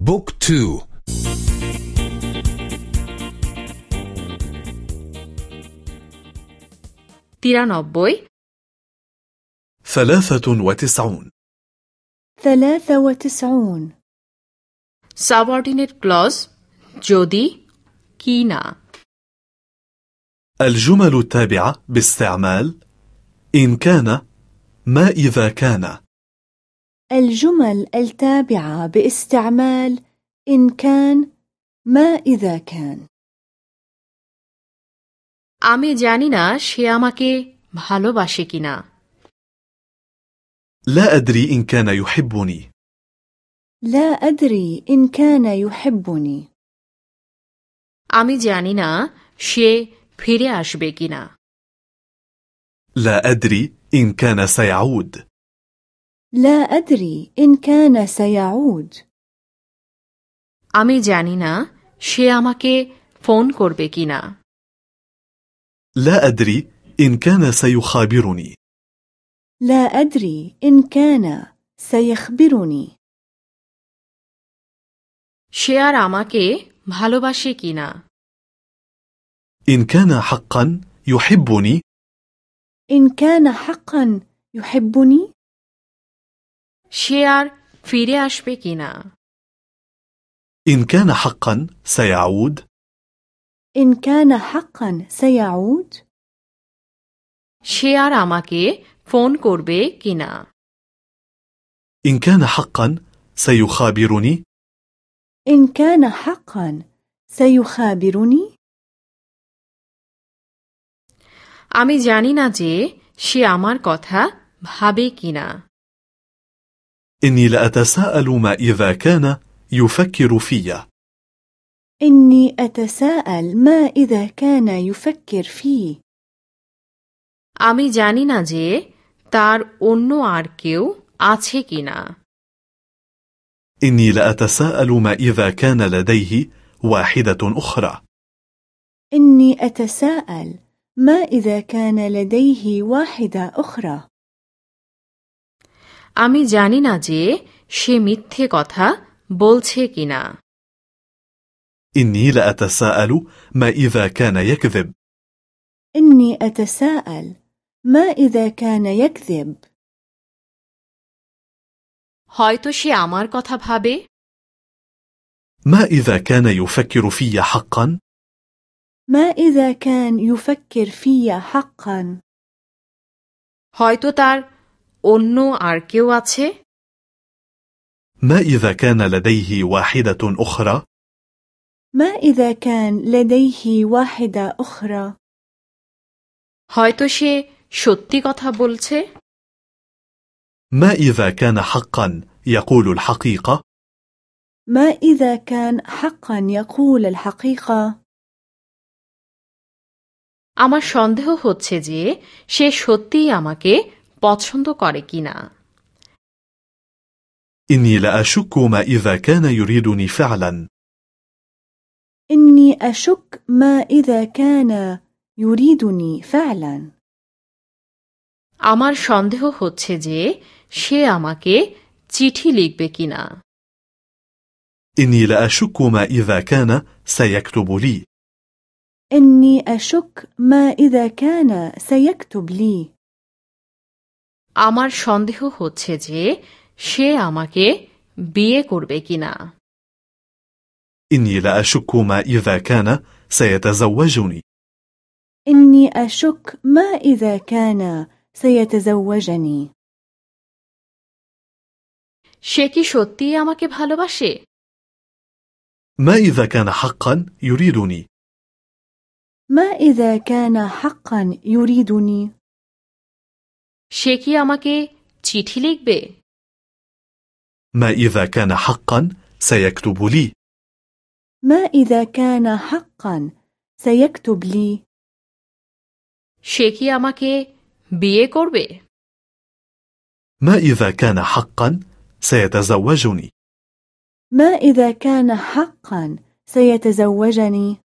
book two. তিরানব্বই. ثلاثة وتسعون. ثلاثة وتسعون. subordinate clause যদি. কিনা. الجمل التابعة باستعمال. إن كان ما إذا كان. الجمل التابعة باستعمال إن كان ما إذا كان আমি জানি না সে আমাকে ভালোবাসে কিনা لا أدري إن كان يحبني لا أدري إن كان يحبني আমি জানি না সে ফিরে আসবে কিনা لا أدري إن كان سيعود لا أدري إن كان سيعود আমি জানি না সে আমাকে ফোন করবে কিনা لا أدري إن كان سيخابرني لا أدري إن كان سيخبرني সে আর আমাকে ভালোবাসে কিনা إن كان حقا يحبني إن كان حقا يحبني সে আর ফিরে আসবে কিনা إن كان حقا سيعود إن كان حقا سيعود সে আর আমাকে ফোন করবে কিনা إن كان حقا سيخابرني إن كان حقا سيخابرني আমি জানি না যে সে আমার কথা ভাবে কিনা إني لأتساءل ما إذا كان يفكر في إني أتساءل ما إذا كان يفكر فيه আমি জানি না যে তার অন্য আর কেউ আছে কিনা إني لأتساءل ما إذا كان لديه واحدة أخرى إني أتساءل ما إذا كان لديه واحدة أخرى আমি জানি না যে সে মিথ্যে কথা বলছে কিনা إني لأتساءل ما إذا كان يكذب إني أتساءل ما إذا كان يكذب হয়তো সে আমার কথা ভাবে ما إذا كان يفكر في حقا ما إذا كان يفكر في حقا হয়তো তার অন্য আর কেউ আছে ما إذا كان لديه واحدة أخرى ما إذا كان لديه واحدة أخرى হয়তো সে সত্যি কথা বলছে ما إذا كان حقا يقول الحقيقة ما إذا كان حقا يقول الحقيقة আমার সন্দেহ হচ্ছে যে সে সত্যিই আমাকে পছন্দ করে কিনা إني لأشك ما إذا كان يريدني فعلا إني أشك ما إذا كان يريدني فعلا আমার সন্দেহ হচ্ছে যে সে আমাকে চিঠি লিখবে কিনা إني لأشك ما إذا كان سيكتب لي إني أشك ما إذا كان سيكتب لي আমার সন্দেহ হচ্ছে যে সে আমাকে বিয়ে করবে কিনা إني لأشك ما إذا كان سيتزوجني إني أشك ما إذا كان سيتزوجني সে কি সত্যিই আমাকে ভালোবাসে ما إذا كان حقا يريدني ما إذا كان حقا يريدني সে কি আমাকে চিঠি লিখবে ما إذا كان حقا سيكتب لي ما إذا كان حقا سيكتب لي সে কি আমাকে বিয়ে করবে ما إذا كان حقا سيتزوجني ما إذا كان حقا سيتزوجني